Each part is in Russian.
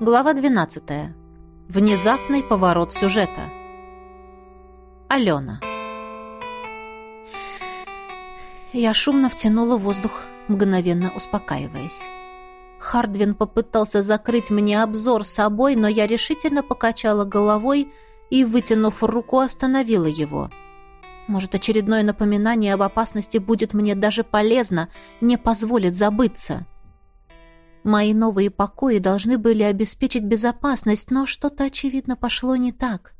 Глава 12. Внезапный поворот сюжета. Алена. Я шумно втянула воздух, мгновенно успокаиваясь. Хардвин попытался закрыть мне обзор собой, но я решительно покачала головой и, вытянув руку, остановила его. Может, очередное напоминание об опасности будет мне даже полезно, не позволит забыться. — Мои новые покои должны были обеспечить безопасность, но что-то, очевидно, пошло не так.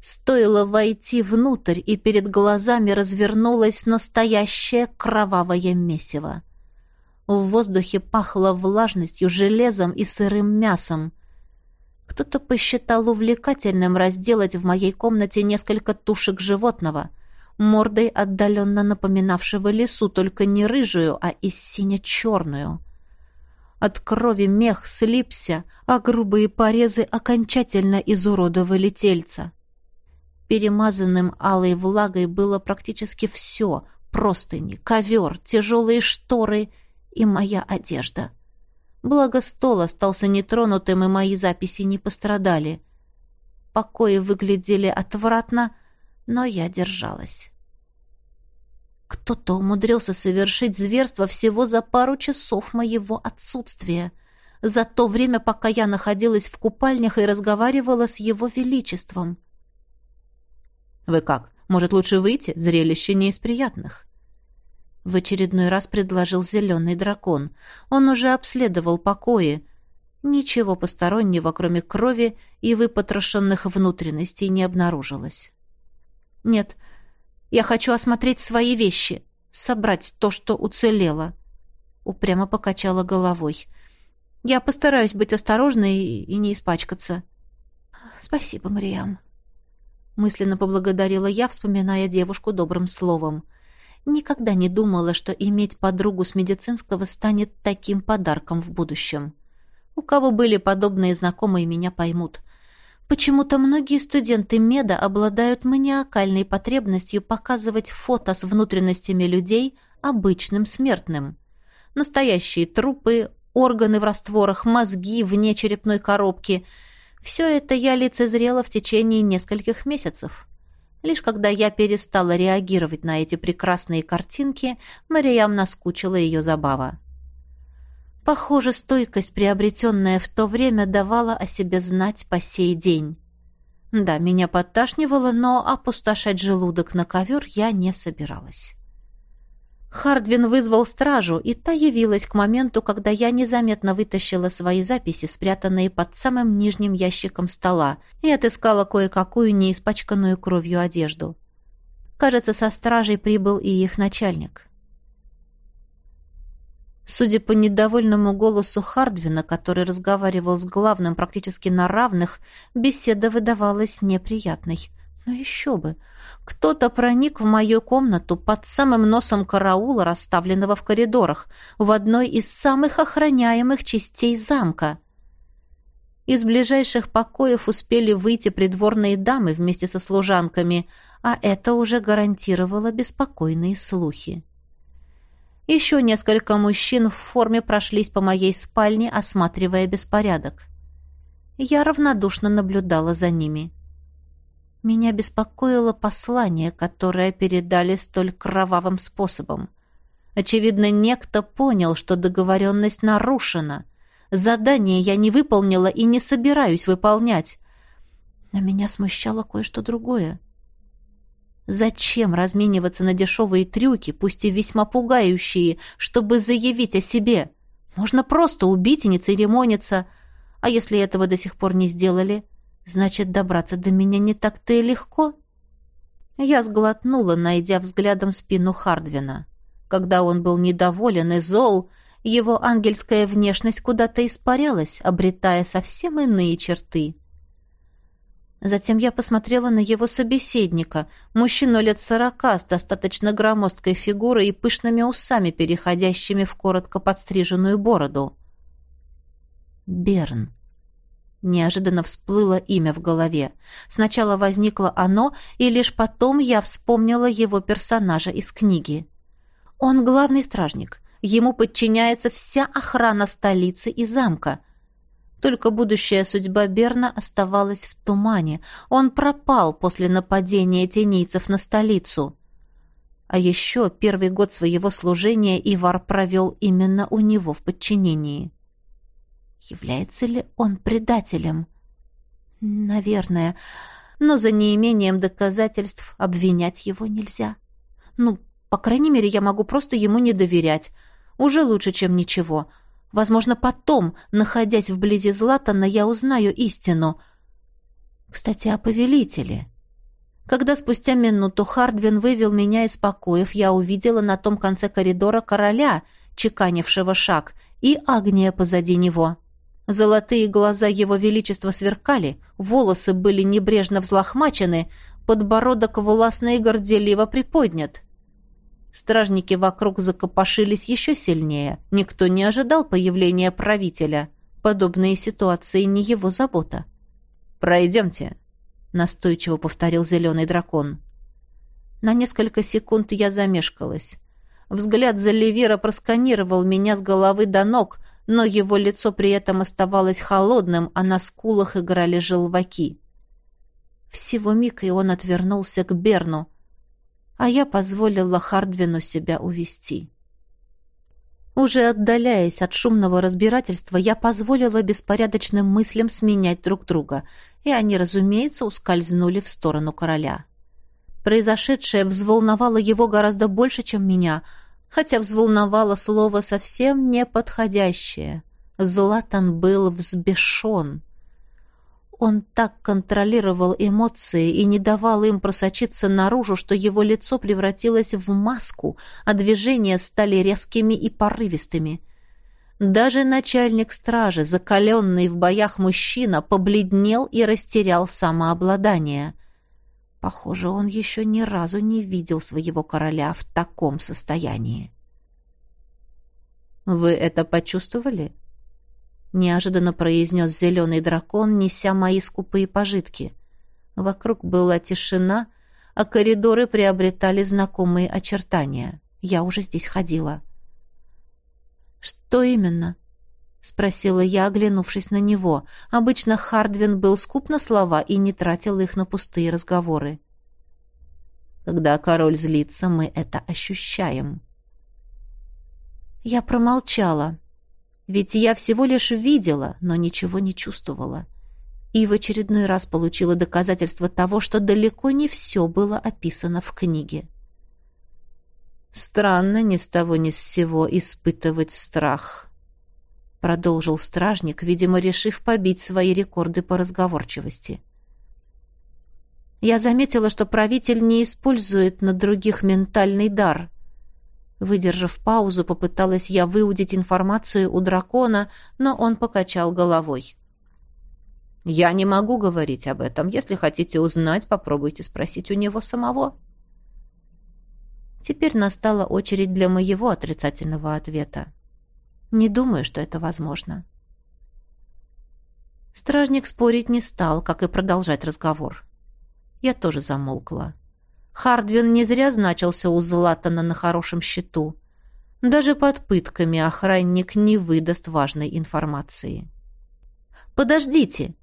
Стоило войти внутрь, и перед глазами развернулось настоящее кровавое месиво. В воздухе пахло влажностью, железом и сырым мясом. Кто-то посчитал увлекательным разделать в моей комнате несколько тушек животного, мордой отдаленно напоминавшего лесу, только не рыжую, а и сине-черную. От крови мех слипся, а грубые порезы окончательно изуродовали тельца. Перемазанным алой влагой было практически все — простыни, ковер, тяжелые шторы и моя одежда. Благо стол остался нетронутым, и мои записи не пострадали. Покои выглядели отвратно, но я держалась. Кто-то умудрился совершить зверство всего за пару часов моего отсутствия, за то время, пока я находилась в купальнях и разговаривала с его величеством. «Вы как? Может, лучше выйти? Зрелище не из приятных». В очередной раз предложил зеленый дракон. Он уже обследовал покои. Ничего постороннего, кроме крови и выпотрошенных внутренностей, не обнаружилось. «Нет, я хочу осмотреть свои вещи, собрать то, что уцелело. Упрямо покачала головой. Я постараюсь быть осторожной и не испачкаться. Спасибо, Мариам. Мысленно поблагодарила я, вспоминая девушку добрым словом. Никогда не думала, что иметь подругу с медицинского станет таким подарком в будущем. У кого были подобные знакомые, меня поймут. Почему-то многие студенты меда обладают маниакальной потребностью показывать фото с внутренностями людей обычным смертным. Настоящие трупы, органы в растворах, мозги вне черепной коробки – все это я лицезрела в течение нескольких месяцев. Лишь когда я перестала реагировать на эти прекрасные картинки, Мариям наскучила ее забава. Похоже, стойкость, приобретенная в то время, давала о себе знать по сей день. Да, меня подташнивало, но опустошать желудок на ковер я не собиралась. Хардвин вызвал стражу, и та явилась к моменту, когда я незаметно вытащила свои записи, спрятанные под самым нижним ящиком стола, и отыскала кое-какую неиспачканную кровью одежду. Кажется, со стражей прибыл и их начальник. Судя по недовольному голосу Хардвина, который разговаривал с главным практически на равных, беседа выдавалась неприятной. Но еще бы! Кто-то проник в мою комнату под самым носом караула, расставленного в коридорах, в одной из самых охраняемых частей замка. Из ближайших покоев успели выйти придворные дамы вместе со служанками, а это уже гарантировало беспокойные слухи. Еще несколько мужчин в форме прошлись по моей спальне, осматривая беспорядок. Я равнодушно наблюдала за ними. Меня беспокоило послание, которое передали столь кровавым способом. Очевидно, некто понял, что договоренность нарушена. Задание я не выполнила и не собираюсь выполнять. Но меня смущало кое-что другое. Зачем размениваться на дешевые трюки, пусть и весьма пугающие, чтобы заявить о себе? Можно просто убить и не церемониться. А если этого до сих пор не сделали, значит, добраться до меня не так-то и легко. Я сглотнула, найдя взглядом спину Хардвина. Когда он был недоволен и зол, его ангельская внешность куда-то испарялась, обретая совсем иные черты. Затем я посмотрела на его собеседника, мужчину лет сорока с достаточно громоздкой фигурой и пышными усами, переходящими в коротко подстриженную бороду. Берн. Неожиданно всплыло имя в голове. Сначала возникло оно, и лишь потом я вспомнила его персонажа из книги. Он главный стражник. Ему подчиняется вся охрана столицы и замка. Только будущая судьба Берна оставалась в тумане. Он пропал после нападения тенийцев на столицу. А еще первый год своего служения Ивар провел именно у него в подчинении. Является ли он предателем? Наверное. Но за неимением доказательств обвинять его нельзя. Ну, по крайней мере, я могу просто ему не доверять. Уже лучше, чем ничего. Возможно, потом, находясь вблизи Златана, я узнаю истину. Кстати, о повелителе. Когда спустя минуту Хардвин вывел меня из покоев, я увидела на том конце коридора короля, чеканившего шаг, и Агния позади него. Золотые глаза его величества сверкали, волосы были небрежно взлохмачены, подбородок властно и горделиво приподнят. Стражники вокруг закопошились еще сильнее. Никто не ожидал появления правителя. Подобные ситуации не его забота. «Пройдемте», — настойчиво повторил зеленый дракон. На несколько секунд я замешкалась. Взгляд Заливира просканировал меня с головы до ног, но его лицо при этом оставалось холодным, а на скулах играли желваки. Всего миг, и он отвернулся к Берну — а я позволила Хардвину себя увести. Уже отдаляясь от шумного разбирательства, я позволила беспорядочным мыслям сменять друг друга, и они, разумеется, ускользнули в сторону короля. Произошедшее взволновало его гораздо больше, чем меня, хотя взволновало слово совсем неподходящее. Златан был взбешен. Он так контролировал эмоции и не давал им просочиться наружу, что его лицо превратилось в маску, а движения стали резкими и порывистыми. Даже начальник стражи, закаленный в боях мужчина, побледнел и растерял самообладание. Похоже, он еще ни разу не видел своего короля в таком состоянии. «Вы это почувствовали?» Неожиданно произнес зеленый дракон, неся мои скупые пожитки. Вокруг была тишина, а коридоры приобретали знакомые очертания. Я уже здесь ходила. «Что именно?» — спросила я, оглянувшись на него. Обычно Хардвин был скуп на слова и не тратил их на пустые разговоры. «Когда король злится, мы это ощущаем». Я промолчала. Ведь я всего лишь видела, но ничего не чувствовала. И в очередной раз получила доказательство того, что далеко не все было описано в книге. «Странно ни с того ни с сего испытывать страх», — продолжил стражник, видимо, решив побить свои рекорды по разговорчивости. Я заметила, что правитель не использует на других ментальный дар — Выдержав паузу, попыталась я выудить информацию у дракона, но он покачал головой. «Я не могу говорить об этом. Если хотите узнать, попробуйте спросить у него самого». Теперь настала очередь для моего отрицательного ответа. Не думаю, что это возможно. Стражник спорить не стал, как и продолжать разговор. Я тоже замолкла. Хардвин не зря значился у Златана на хорошем счету. Даже под пытками охранник не выдаст важной информации. «Подождите!»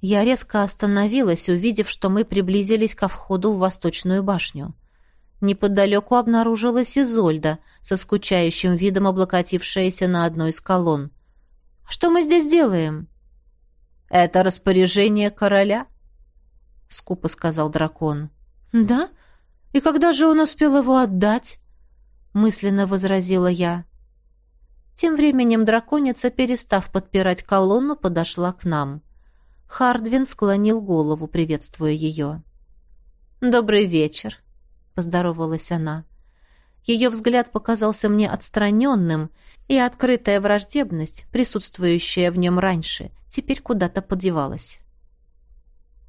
Я резко остановилась, увидев, что мы приблизились ко входу в восточную башню. Неподалеку обнаружилась Изольда, со скучающим видом облокотившаяся на одной из колонн. «Что мы здесь делаем?» «Это распоряжение короля», — скупо сказал дракон. «Да? И когда же он успел его отдать?» мысленно возразила я. Тем временем драконица, перестав подпирать колонну, подошла к нам. Хардвин склонил голову, приветствуя ее. «Добрый вечер», — поздоровалась она. Ее взгляд показался мне отстраненным, и открытая враждебность, присутствующая в нем раньше, теперь куда-то подевалась.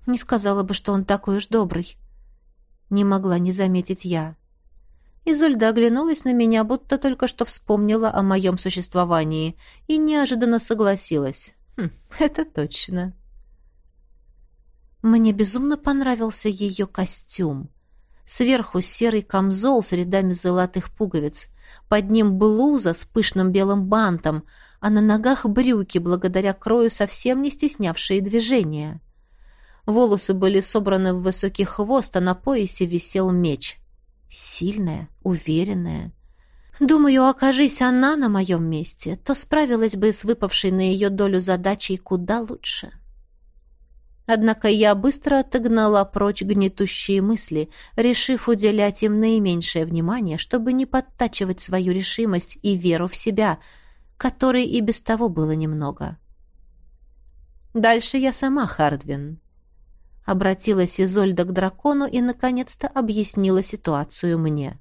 Не сказала бы, что он такой уж добрый не могла не заметить я. Изольда оглянулась на меня, будто только что вспомнила о моем существовании, и неожиданно согласилась. Хм, это точно. Мне безумно понравился ее костюм. Сверху серый камзол с рядами золотых пуговиц, Под ним блуза с пышным белым бантом, а на ногах брюки, благодаря крою совсем не стеснявшие движения. Волосы были собраны в высокий хвост, а на поясе висел меч. Сильная, уверенная. Думаю, окажись она на моем месте, то справилась бы с выпавшей на ее долю задачей куда лучше. Однако я быстро отогнала прочь гнетущие мысли, решив уделять им наименьшее внимание, чтобы не подтачивать свою решимость и веру в себя, которой и без того было немного. Дальше я сама, Хардвин. Обратилась Изольда к дракону и, наконец-то, объяснила ситуацию мне.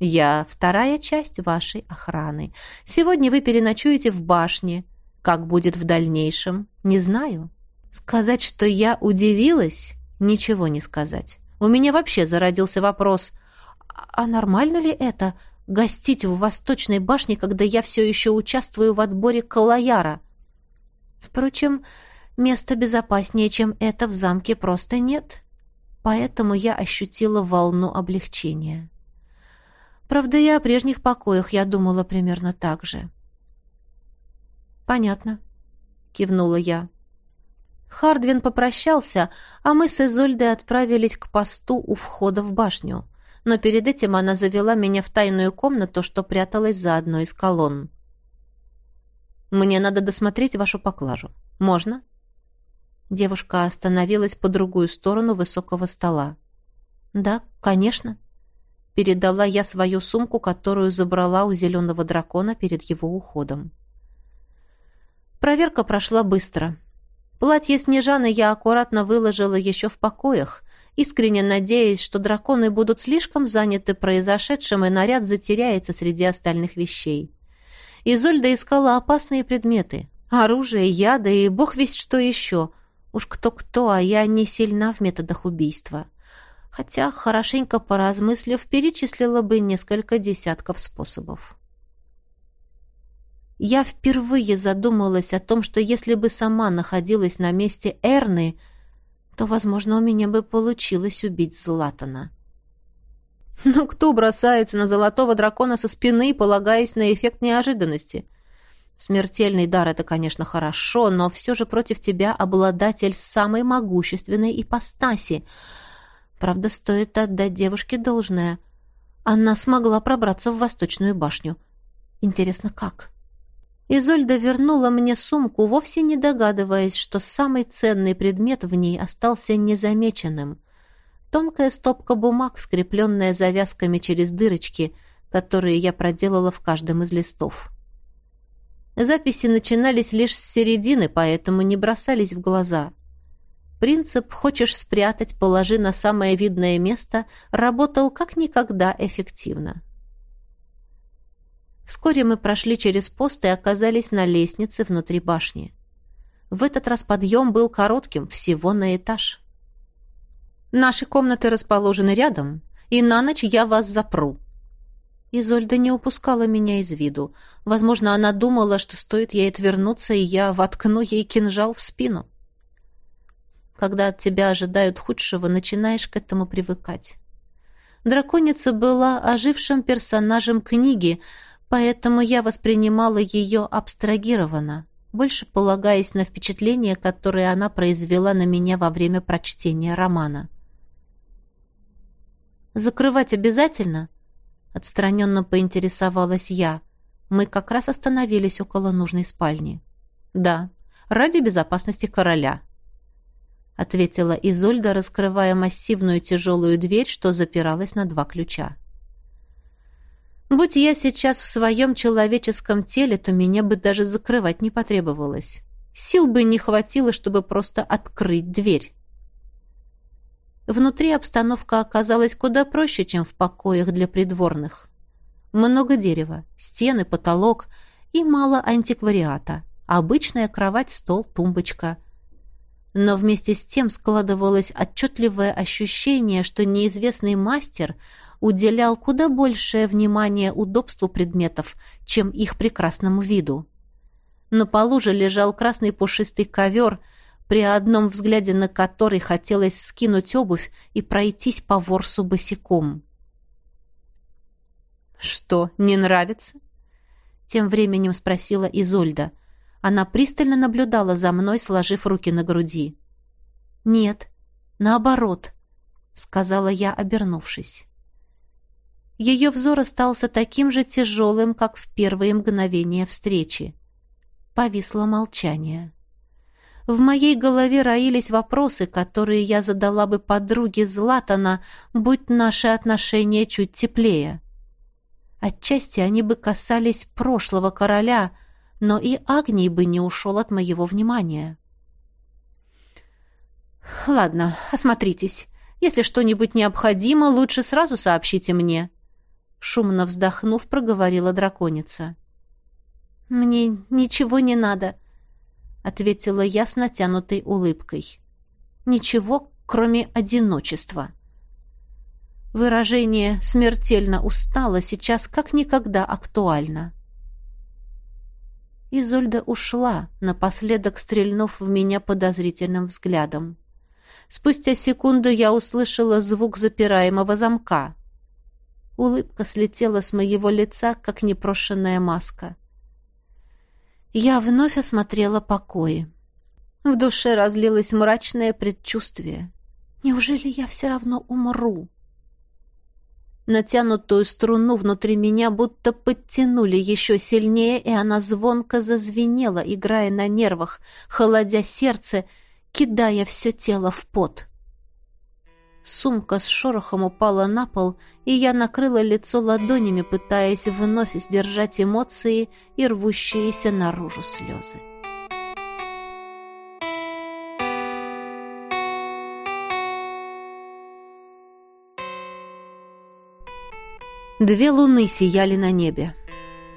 «Я вторая часть вашей охраны. Сегодня вы переночуете в башне. Как будет в дальнейшем, не знаю». Сказать, что я удивилась, ничего не сказать. У меня вообще зародился вопрос, а нормально ли это — гостить в Восточной башне, когда я все еще участвую в отборе Калаяра? Впрочем, места безопаснее, чем это, в замке просто нет. Поэтому я ощутила волну облегчения. Правда, и о прежних покоях я думала примерно так же. «Понятно», — кивнула я. Хардвин попрощался, а мы с Изольдой отправились к посту у входа в башню. Но перед этим она завела меня в тайную комнату, что пряталась за одной из колонн. «Мне надо досмотреть вашу поклажу. Можно?» Девушка остановилась по другую сторону высокого стола. «Да, конечно». Передала я свою сумку, которую забрала у зеленого дракона перед его уходом. Проверка прошла быстро. Платье Снежаны я аккуратно выложила еще в покоях, искренне надеясь, что драконы будут слишком заняты произошедшим, и наряд затеряется среди остальных вещей. Изольда искала опасные предметы. Оружие, яды и бог весть что еще. Уж кто-кто, а я не сильна в методах убийства. Хотя, хорошенько поразмыслив, перечислила бы несколько десятков способов. Я впервые задумалась о том, что если бы сама находилась на месте Эрны, то, возможно, у меня бы получилось убить Златана. Но кто бросается на золотого дракона со спины, полагаясь на эффект неожиданности? Смертельный дар — это, конечно, хорошо, но все же против тебя обладатель самой могущественной ипостаси. Правда, стоит отдать девушке должное. Она смогла пробраться в Восточную башню. Интересно, как? — Изольда вернула мне сумку, вовсе не догадываясь, что самый ценный предмет в ней остался незамеченным. Тонкая стопка бумаг, скрепленная завязками через дырочки, которые я проделала в каждом из листов. Записи начинались лишь с середины, поэтому не бросались в глаза. Принцип «хочешь спрятать, положи на самое видное место» работал как никогда эффективно. Вскоре мы прошли через пост и оказались на лестнице внутри башни. В этот раз подъем был коротким, всего на этаж. «Наши комнаты расположены рядом, и на ночь я вас запру». Изольда не упускала меня из виду. Возможно, она думала, что стоит ей отвернуться, и я воткну ей кинжал в спину. Когда от тебя ожидают худшего, начинаешь к этому привыкать. Драконица была ожившим персонажем книги, поэтому я воспринимала ее абстрагированно, больше полагаясь на впечатление, которое она произвела на меня во время прочтения романа. «Закрывать обязательно?» — отстраненно поинтересовалась я. Мы как раз остановились около нужной спальни. «Да, ради безопасности короля», — ответила Изольда, раскрывая массивную тяжелую дверь, что запиралась на два ключа. Будь я сейчас в своем человеческом теле, то меня бы даже закрывать не потребовалось. Сил бы не хватило, чтобы просто открыть дверь. Внутри обстановка оказалась куда проще, чем в покоях для придворных. Много дерева, стены, потолок и мало антиквариата. Обычная кровать, стол, тумбочка. Но вместе с тем складывалось отчетливое ощущение, что неизвестный мастер уделял куда большее внимание удобству предметов, чем их прекрасному виду. На полу же лежал красный пушистый ковер, при одном взгляде на который хотелось скинуть обувь и пройтись по ворсу босиком. «Что, не нравится?» Тем временем спросила Изольда. Она пристально наблюдала за мной, сложив руки на груди. «Нет, наоборот», — сказала я, обернувшись. Ее взор остался таким же тяжелым, как в первые мгновения встречи. Повисло молчание. В моей голове роились вопросы, которые я задала бы подруге Златана, будь наши отношения чуть теплее. Отчасти они бы касались прошлого короля, но и Агний бы не ушел от моего внимания. «Ладно, осмотритесь. Если что-нибудь необходимо, лучше сразу сообщите мне», шумно вздохнув, проговорила драконица. «Мне ничего не надо», — ответила я с натянутой улыбкой. «Ничего, кроме одиночества». Выражение «смертельно устала» сейчас как никогда актуально. Изольда ушла, напоследок стрельнув в меня подозрительным взглядом. Спустя секунду я услышала звук запираемого замка. Улыбка слетела с моего лица, как непрошенная маска. Я вновь осмотрела покои. В душе разлилось мрачное предчувствие. Неужели я все равно умру? Натянутую струну внутри меня будто подтянули еще сильнее, и она звонко зазвенела, играя на нервах, холодя сердце, кидая все тело в пот. Сумка с шорохом упала на пол, и я накрыла лицо ладонями, пытаясь вновь сдержать эмоции и рвущиеся наружу слезы. Две луны сияли на небе.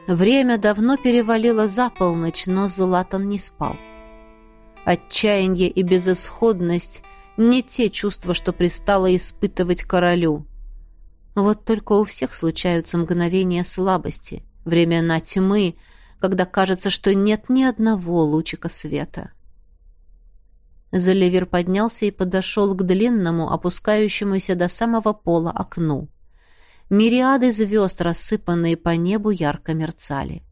Время давно перевалило за полночь, но Златан не спал. Отчаяние и безысходность — не те чувства, что пристало испытывать королю. Вот только у всех случаются мгновения слабости, времена тьмы, когда кажется, что нет ни одного лучика света. Заливер поднялся и подошел к длинному, опускающемуся до самого пола окну. Мириады звезд, рассыпанные по небу, ярко мерцали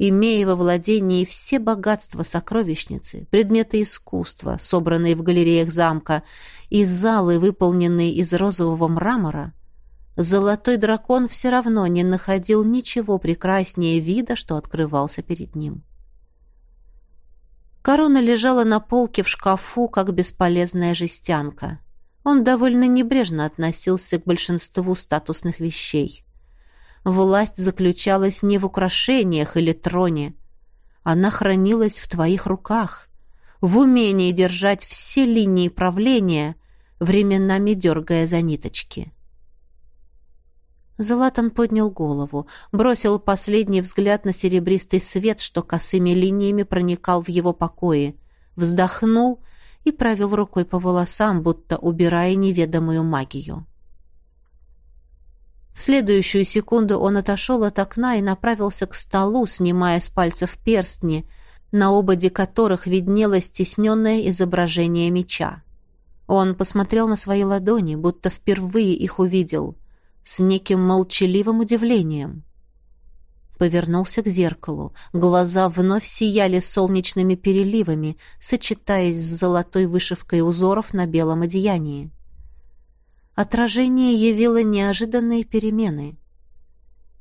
имея во владении все богатства сокровищницы, предметы искусства, собранные в галереях замка, и залы, выполненные из розового мрамора, золотой дракон все равно не находил ничего прекраснее вида, что открывался перед ним. Корона лежала на полке в шкафу, как бесполезная жестянка. Он довольно небрежно относился к большинству статусных вещей. Власть заключалась не в украшениях или троне. Она хранилась в твоих руках, в умении держать все линии правления, временами дергая за ниточки. Златан поднял голову, бросил последний взгляд на серебристый свет, что косыми линиями проникал в его покои, вздохнул и провел рукой по волосам, будто убирая неведомую магию. В следующую секунду он отошел от окна и направился к столу, снимая с пальцев перстни, на ободе которых виднелось стесненное изображение меча. Он посмотрел на свои ладони, будто впервые их увидел, с неким молчаливым удивлением. Повернулся к зеркалу. Глаза вновь сияли солнечными переливами, сочетаясь с золотой вышивкой узоров на белом одеянии. Отражение явило неожиданные перемены.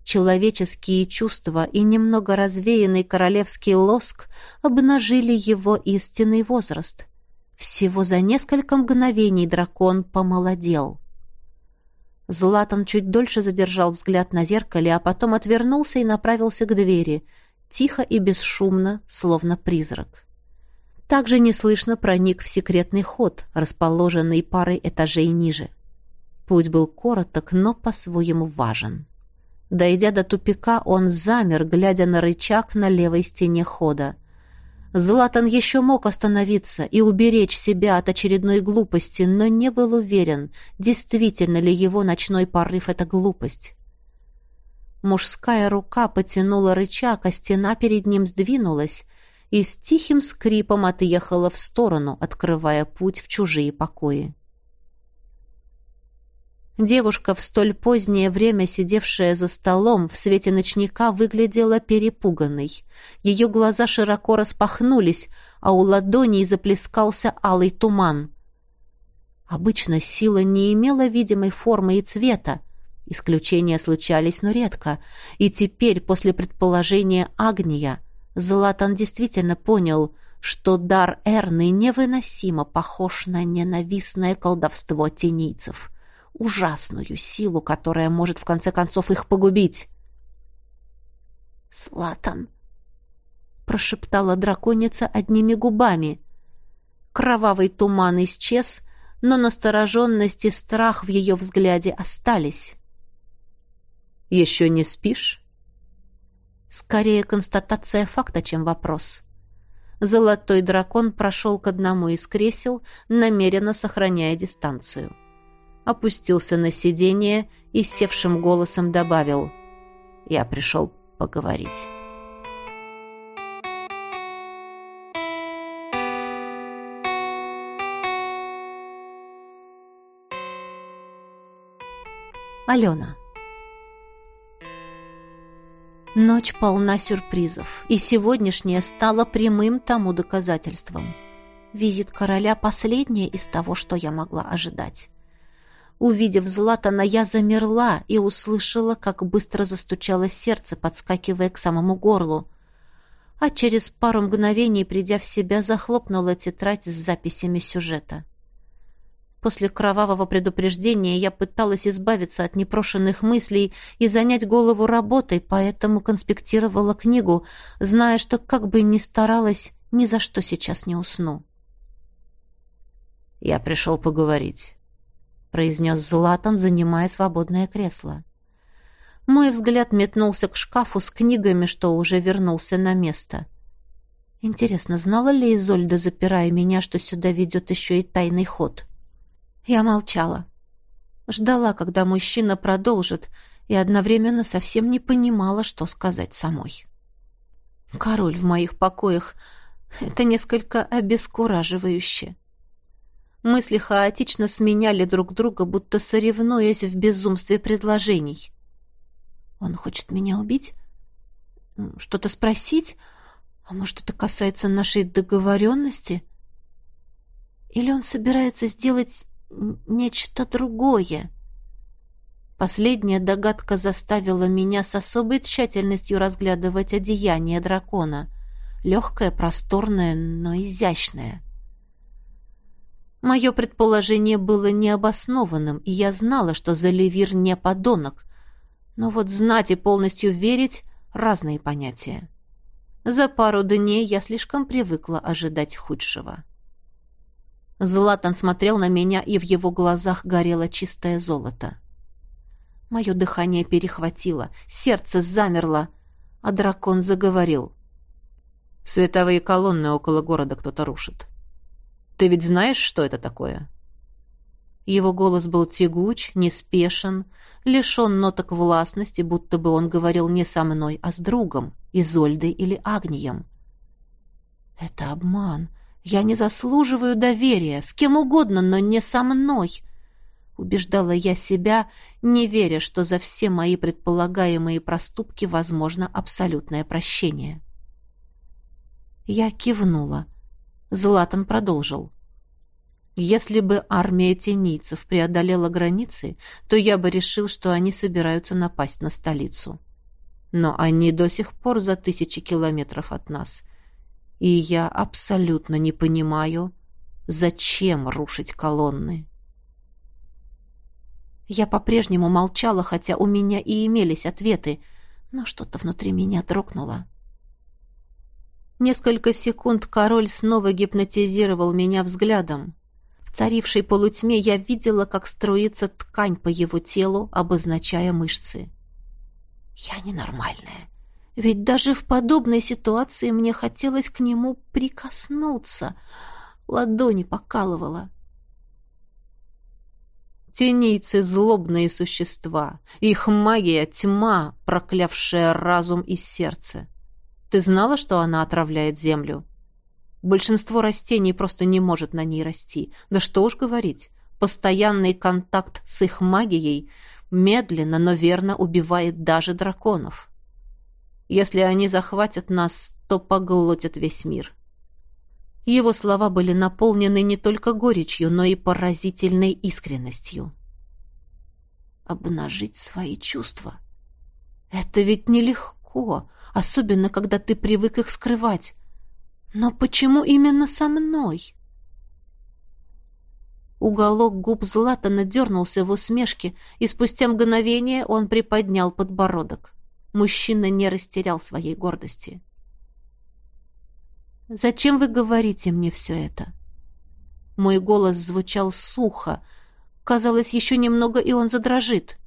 Человеческие чувства и немного развеянный королевский лоск обнажили его истинный возраст. Всего за несколько мгновений дракон помолодел. Златан чуть дольше задержал взгляд на зеркале, а потом отвернулся и направился к двери, тихо и бесшумно, словно призрак. Также неслышно проник в секретный ход, расположенный парой этажей ниже. Путь был короток, но по-своему важен. Дойдя до тупика, он замер, глядя на рычаг на левой стене хода. Златан еще мог остановиться и уберечь себя от очередной глупости, но не был уверен, действительно ли его ночной порыв — это глупость. Мужская рука потянула рычаг, а стена перед ним сдвинулась и с тихим скрипом отъехала в сторону, открывая путь в чужие покои. Девушка, в столь позднее время сидевшая за столом, в свете ночника выглядела перепуганной. Ее глаза широко распахнулись, а у ладоней заплескался алый туман. Обычно сила не имела видимой формы и цвета. Исключения случались, но редко. И теперь, после предположения Агния, Златан действительно понял, что дар Эрны невыносимо похож на ненавистное колдовство тенийцев — ужасную силу, которая может в конце концов их погубить. «Слатан!» — прошептала драконица одними губами. Кровавый туман исчез, но настороженность и страх в ее взгляде остались. «Еще не спишь?» Скорее констатация факта, чем вопрос. Золотой дракон прошел к одному из кресел, намеренно сохраняя дистанцию опустился на сиденье и севшим голосом добавил «Я пришел поговорить». Алена Ночь полна сюрпризов, и сегодняшняя стала прямым тому доказательством. Визит короля — последнее из того, что я могла ожидать. Увидев Златана, я замерла и услышала, как быстро застучало сердце, подскакивая к самому горлу. А через пару мгновений, придя в себя, захлопнула тетрадь с записями сюжета. После кровавого предупреждения я пыталась избавиться от непрошенных мыслей и занять голову работой, поэтому конспектировала книгу, зная, что как бы ни старалась, ни за что сейчас не усну. «Я пришел поговорить». — произнес Златан, занимая свободное кресло. Мой взгляд метнулся к шкафу с книгами, что уже вернулся на место. Интересно, знала ли Изольда, запирая меня, что сюда ведет еще и тайный ход? Я молчала. Ждала, когда мужчина продолжит, и одновременно совсем не понимала, что сказать самой. Король в моих покоях — это несколько обескураживающе. Мысли хаотично сменяли друг друга, будто соревнуясь в безумстве предложений. Он хочет меня убить? Что-то спросить? А может, это касается нашей договоренности? Или он собирается сделать нечто другое? Последняя догадка заставила меня с особой тщательностью разглядывать одеяние дракона. Легкое, просторное, но изящное. — Мое предположение было необоснованным, и я знала, что Заливир не подонок. Но вот знать и полностью верить — разные понятия. За пару дней я слишком привыкла ожидать худшего. Златан смотрел на меня, и в его глазах горело чистое золото. Мое дыхание перехватило, сердце замерло, а дракон заговорил. «Световые колонны около города кто-то рушит. Ты ведь знаешь, что это такое?» Его голос был тягуч, неспешен, лишен ноток властности, будто бы он говорил не со мной, а с другом, Изольдой или Агнием. «Это обман. Я не заслуживаю доверия, с кем угодно, но не со мной», — убеждала я себя, не веря, что за все мои предполагаемые проступки возможно абсолютное прощение. Я кивнула. — Златан продолжил. Если бы армия тенийцев преодолела границы, то я бы решил, что они собираются напасть на столицу. Но они до сих пор за тысячи километров от нас. И я абсолютно не понимаю, зачем рушить колонны. Я по-прежнему молчала, хотя у меня и имелись ответы, но что-то внутри меня дрогнуло. Несколько секунд король снова гипнотизировал меня взглядом. В царившей полутьме я видела, как струится ткань по его телу, обозначая мышцы. Я ненормальная. Ведь даже в подобной ситуации мне хотелось к нему прикоснуться. Ладони покалывала. Тенийцы — злобные существа. Их магия — тьма, проклявшая разум и сердце. Ты знала, что она отравляет землю? Большинство растений просто не может на ней расти. Да что уж говорить, Постоянный контакт с их магией медленно, но верно убивает даже драконов. Если они захватят нас, то поглотят весь мир. Его слова были наполнены не только горечью, но и поразительной искренностью. Обнажить свои чувства. Это ведь нелегко, особенно когда ты привык их скрывать. Но почему именно со мной? Уголок губ Златана дернулся в усмешке, и спустя мгновение он приподнял подбородок. Мужчина не растерял своей гордости. «Зачем вы говорите мне все это?» Мой голос звучал сухо. Казалось, еще немного, и он задрожит.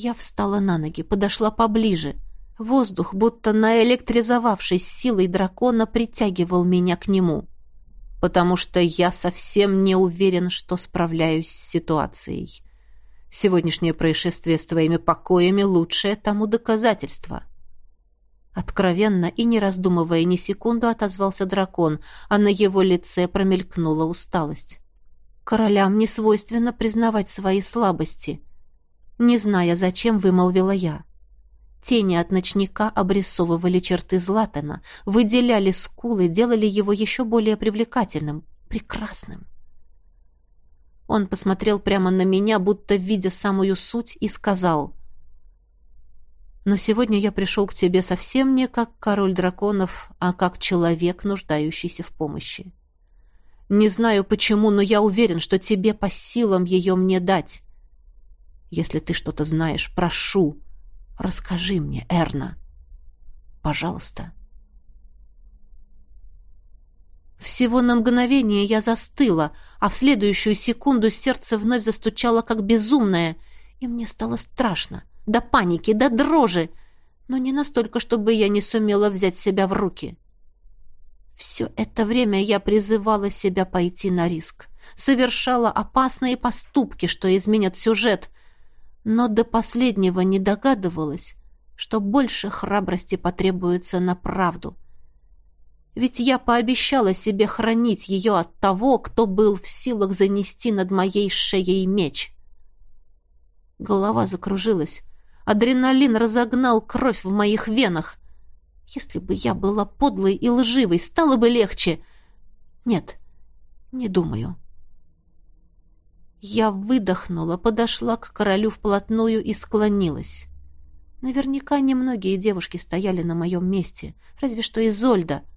Я встала на ноги, подошла поближе. Воздух, будто наэлектризовавшись силой дракона, притягивал меня к нему. Потому что я совсем не уверен, что справляюсь с ситуацией. Сегодняшнее происшествие с твоими покоями — лучшее тому доказательство. Откровенно и не раздумывая ни секунду, отозвался дракон, а на его лице промелькнула усталость. Королям не свойственно признавать свои слабости. Не зная, зачем, вымолвила я. Тени от ночника обрисовывали черты Златана, выделяли скулы, делали его еще более привлекательным, прекрасным. Он посмотрел прямо на меня, будто видя самую суть, и сказал. «Но сегодня я пришел к тебе совсем не как король драконов, а как человек, нуждающийся в помощи. Не знаю почему, но я уверен, что тебе по силам ее мне дать. Если ты что-то знаешь, прошу, расскажи мне, Эрна. Пожалуйста». Всего на мгновение я застыла, а в следующую секунду сердце вновь застучало как безумное, и мне стало страшно, до паники, до дрожи, но не настолько, чтобы я не сумела взять себя в руки. Все это время я призывала себя пойти на риск, совершала опасные поступки, что изменят сюжет, но до последнего не догадывалась, что больше храбрости потребуется на правду — ведь я пообещала себе хранить ее от того, кто был в силах занести над моей шеей меч. Голова закружилась. Адреналин разогнал кровь в моих венах. Если бы я была подлой и лживой, стало бы легче. Нет, не думаю. Я выдохнула, подошла к королю вплотную и склонилась. Наверняка немногие девушки стояли на моем месте, разве что Изольда —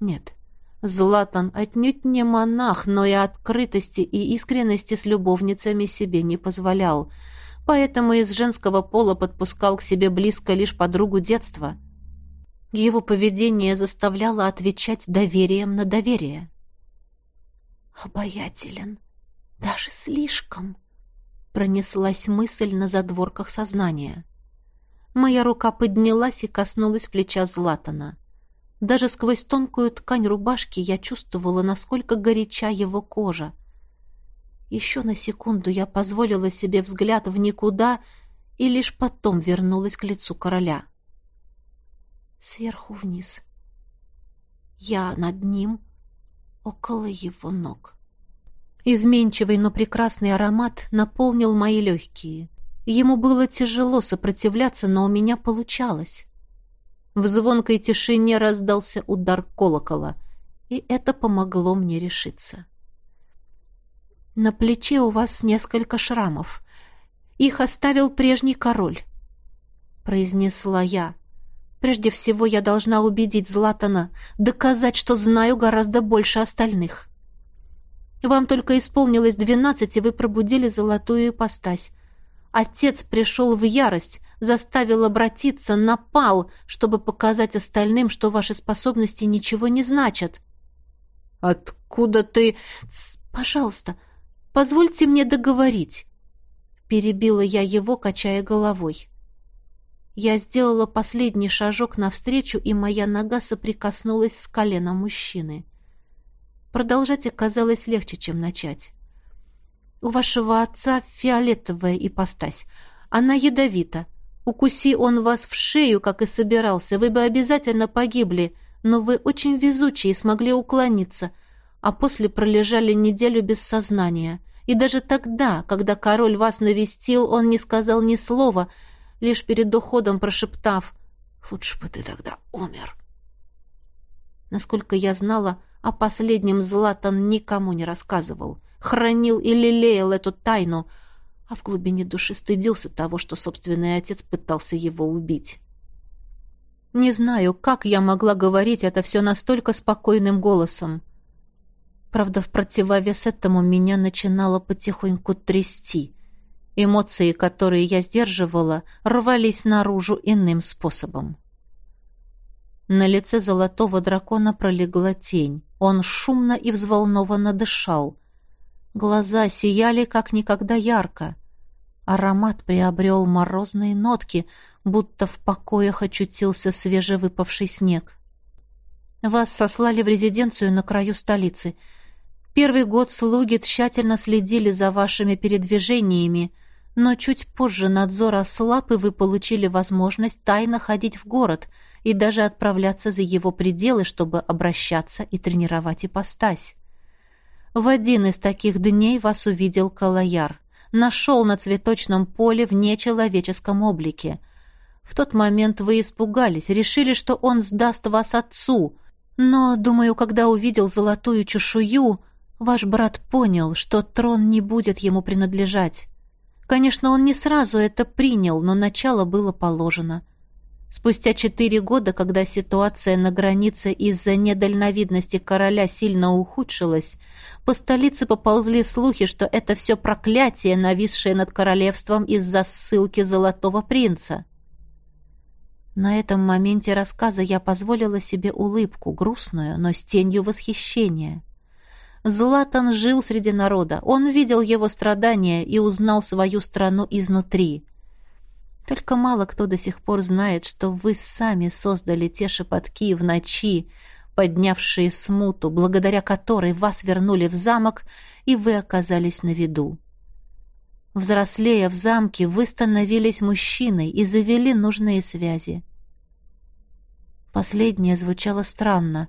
нет, Златан отнюдь не монах, но и открытости и искренности с любовницами себе не позволял, поэтому из женского пола подпускал к себе близко лишь подругу детства. Его поведение заставляло отвечать доверием на доверие. «Обаятелен, даже слишком», — пронеслась мысль на задворках сознания. Моя рука поднялась и коснулась плеча Златана. Даже сквозь тонкую ткань рубашки я чувствовала, насколько горяча его кожа. Еще на секунду я позволила себе взгляд в никуда и лишь потом вернулась к лицу короля. Сверху вниз. Я над ним, около его ног. Изменчивый, но прекрасный аромат наполнил мои легкие. Ему было тяжело сопротивляться, но у меня получалось. В звонкой тишине раздался удар колокола, и это помогло мне решиться. «На плече у вас несколько шрамов. Их оставил прежний король», — произнесла я. «Прежде всего я должна убедить Златана, доказать, что знаю гораздо больше остальных. Вам только исполнилось двенадцать, и вы пробудили золотую ипостась. Отец пришел в ярость, заставил обратиться, напал, чтобы показать остальным, что ваши способности ничего не значат. «Откуда ты...» «Пожалуйста, позвольте мне договорить», — перебила я его, качая головой. Я сделала последний шажок навстречу, и моя нога соприкоснулась с коленом мужчины. Продолжать оказалось легче, чем начать. У вашего отца фиолетовая ипостась. Она ядовита. Укуси он вас в шею, как и собирался, вы бы обязательно погибли, но вы очень везучие и смогли уклониться. а после пролежали неделю без сознания. И даже тогда, когда король вас навестил, он не сказал ни слова, лишь перед уходом прошептав «Лучше бы ты тогда умер». Насколько я знала, о последнем Златан никому не рассказывал, хранил и лелеял эту тайну, а в глубине души стыдился того, что собственный отец пытался его убить. Не знаю, как я могла говорить это все настолько спокойным голосом. Правда, в противовес этому меня начинало потихоньку трясти. Эмоции, которые я сдерживала, рвались наружу иным способом. На лице золотого дракона пролегла тень. Он шумно и взволнованно дышал. Глаза сияли как никогда ярко. Аромат приобрел морозные нотки, будто в покоях очутился свежевыпавший снег. «Вас сослали в резиденцию на краю столицы. Первый год слуги тщательно следили за вашими передвижениями, но чуть позже надзор ослаб, и вы получили возможность тайно ходить в город и даже отправляться за его пределы, чтобы обращаться и тренировать ипостась. В один из таких дней вас увидел Калаяр. Нашел на цветочном поле в нечеловеческом облике. В тот момент вы испугались, решили, что он сдаст вас отцу. Но, думаю, когда увидел золотую чешую, ваш брат понял, что трон не будет ему принадлежать. Конечно, он не сразу это принял, но начало было положено. Спустя четыре года, когда ситуация на границе из-за недальновидности короля сильно ухудшилась, по столице поползли слухи, что это все проклятие, нависшее над королевством из-за ссылки Золотого Принца. На этом моменте рассказа я позволила себе улыбку, грустную, но с тенью восхищения. Златан жил среди народа, он видел его страдания и узнал свою страну изнутри. Только мало кто до сих пор знает, что вы сами создали те шепотки в ночи, поднявшие смуту, благодаря которой вас вернули в замок, и вы оказались на виду. Взрослея в замке, вы становились мужчиной и завели нужные связи. Последнее звучало странно.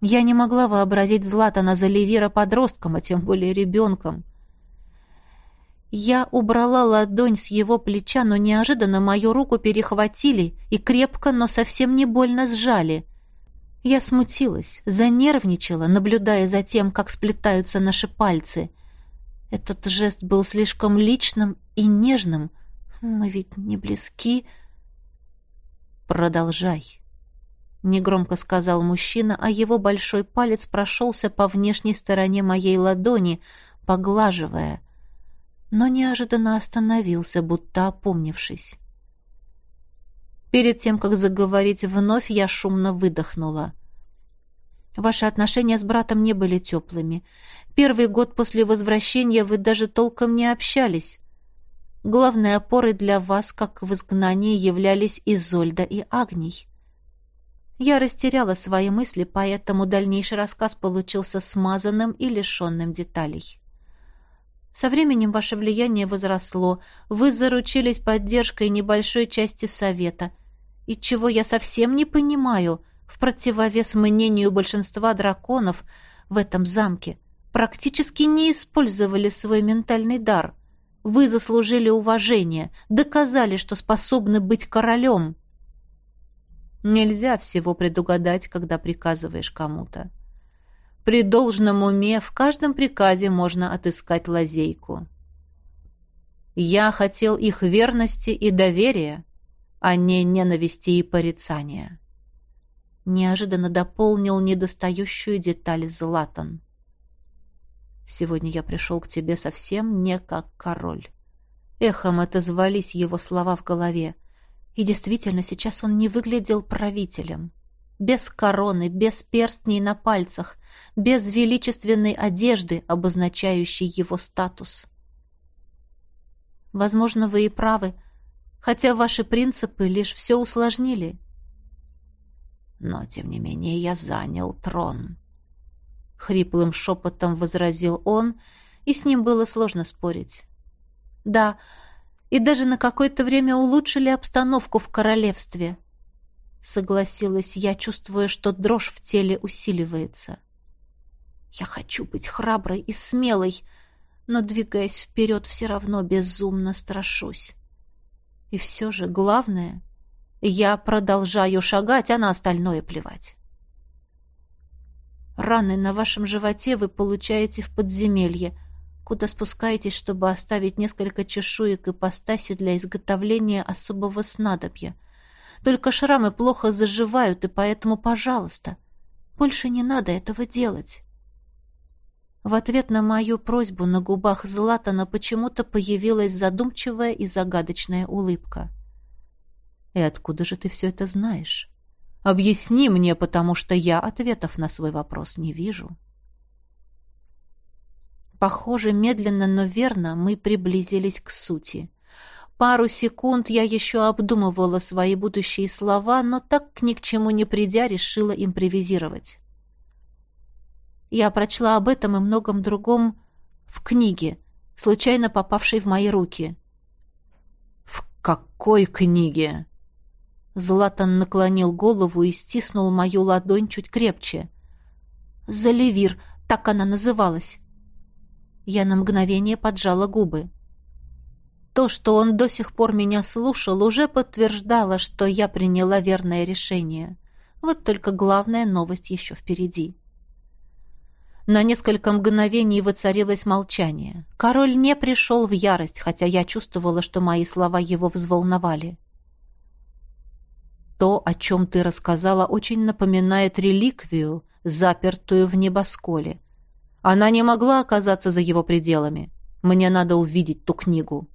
Я не могла вообразить Златана за Левира подростком, а тем более ребенком. Я убрала ладонь с его плеча, но неожиданно мою руку перехватили и крепко, но совсем не больно сжали. Я смутилась, занервничала, наблюдая за тем, как сплетаются наши пальцы. Этот жест был слишком личным и нежным. Мы ведь не близки. Продолжай негромко сказал мужчина, а его большой палец прошелся по внешней стороне моей ладони, поглаживая, но неожиданно остановился, будто опомнившись. Перед тем, как заговорить вновь, я шумно выдохнула. Ваши отношения с братом не были теплыми. Первый год после возвращения вы даже толком не общались. Главной опорой для вас, как в изгнании, являлись Изольда и Агний. Я растеряла свои мысли, поэтому дальнейший рассказ получился смазанным и лишенным деталей. Со временем ваше влияние возросло, вы заручились поддержкой небольшой части совета. И чего я совсем не понимаю, в противовес мнению большинства драконов в этом замке, практически не использовали свой ментальный дар. Вы заслужили уважение, доказали, что способны быть королем. Нельзя всего предугадать, когда приказываешь кому-то. При должном уме в каждом приказе можно отыскать лазейку. Я хотел их верности и доверия, а не ненависти и порицания. Неожиданно дополнил недостающую деталь Златан. Сегодня я пришел к тебе совсем не как король. Эхом отозвались его слова в голове. И действительно, сейчас он не выглядел правителем. Без короны, без перстней на пальцах, без величественной одежды, обозначающей его статус. Возможно, вы и правы, хотя ваши принципы лишь все усложнили. Но, тем не менее, я занял трон. Хриплым шепотом возразил он, и с ним было сложно спорить. Да, и даже на какое-то время улучшили обстановку в королевстве. Согласилась я, чувствуя, что дрожь в теле усиливается. Я хочу быть храброй и смелой, но, двигаясь вперед, все равно безумно страшусь. И все же главное, я продолжаю шагать, а на остальное плевать. Раны на вашем животе вы получаете в подземелье, куда спускаетесь, чтобы оставить несколько чешуек ипостаси для изготовления особого снадобья. Только шрамы плохо заживают, и поэтому, пожалуйста, больше не надо этого делать. В ответ на мою просьбу на губах Златана почему-то появилась задумчивая и загадочная улыбка. «И откуда же ты все это знаешь? Объясни мне, потому что я ответов на свой вопрос не вижу». Похоже, медленно, но верно мы приблизились к сути. Пару секунд я еще обдумывала свои будущие слова, но так ни к чему не придя, решила импровизировать. Я прочла об этом и многом другом в книге, случайно попавшей в мои руки. «В какой книге?» Златан наклонил голову и стиснул мою ладонь чуть крепче. «Заливир», так она называлась. Я на мгновение поджала губы. То, что он до сих пор меня слушал, уже подтверждало, что я приняла верное решение. Вот только главная новость еще впереди. На несколько мгновений воцарилось молчание. Король не пришел в ярость, хотя я чувствовала, что мои слова его взволновали. «То, о чем ты рассказала, очень напоминает реликвию, запертую в небосколе. Она не могла оказаться за его пределами. Мне надо увидеть ту книгу».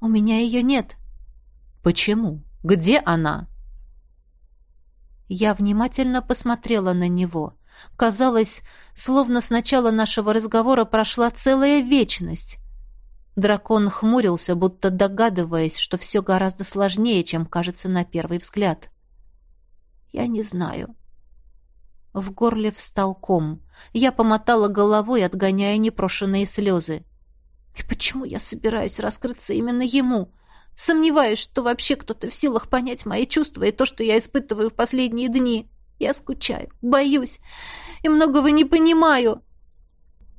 «У меня ее нет». «Почему? Где она?» Я внимательно посмотрела на него — Казалось, словно с начала нашего разговора прошла целая вечность. Дракон хмурился, будто догадываясь, что все гораздо сложнее, чем кажется на первый взгляд. «Я не знаю». В горле встал ком. Я помотала головой, отгоняя непрошенные слезы. «И почему я собираюсь раскрыться именно ему?» Сомневаюсь, что вообще кто-то в силах понять мои чувства и то, что я испытываю в последние дни. Я скучаю, боюсь и многого не понимаю.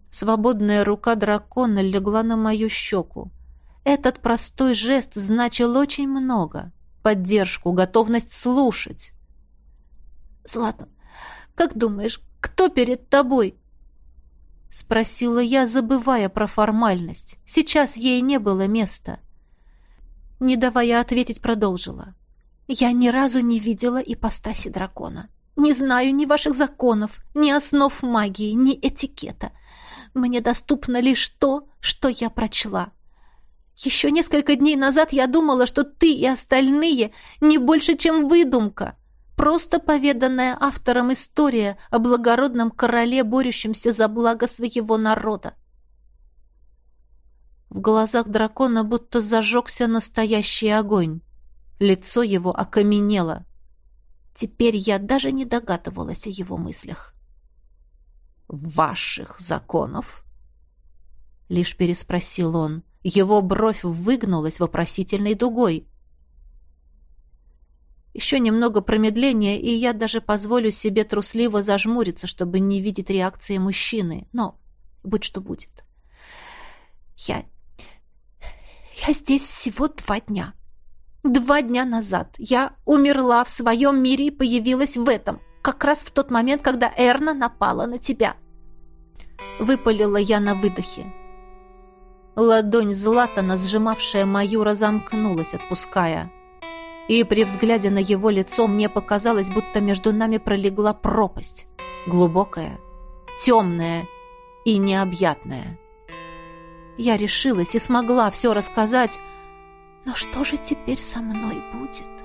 Свободная рука дракона легла на мою щеку. Этот простой жест значил очень много. Поддержку, готовность слушать. «Златан, как думаешь, кто перед тобой?» Спросила я, забывая про формальность. Сейчас ей не было места. Не давая ответить, продолжила. «Я ни разу не видела ипостаси дракона. Не знаю ни ваших законов, ни основ магии, ни этикета. Мне доступно лишь то, что я прочла. Еще несколько дней назад я думала, что ты и остальные не больше, чем выдумка. Просто поведанная автором история о благородном короле, борющемся за благо своего народа. В глазах дракона будто зажегся настоящий огонь. Лицо его окаменело. Теперь я даже не догадывалась о его мыслях. «Ваших законов?» Лишь переспросил он. Его бровь выгнулась вопросительной дугой. Еще немного промедления, и я даже позволю себе трусливо зажмуриться, чтобы не видеть реакции мужчины. Но будь что будет. Я... Я здесь всего два дня. Два дня назад я умерла в своем мире и появилась в этом, как раз в тот момент, когда Эрна напала на тебя. Выпалила я на выдохе. Ладонь Златана, сжимавшая мою, разомкнулась, отпуская. И при взгляде на его лицо мне показалось, будто между нами пролегла пропасть. Глубокая, темная и необъятная. Я решилась и смогла все рассказать, но что же теперь со мной будет?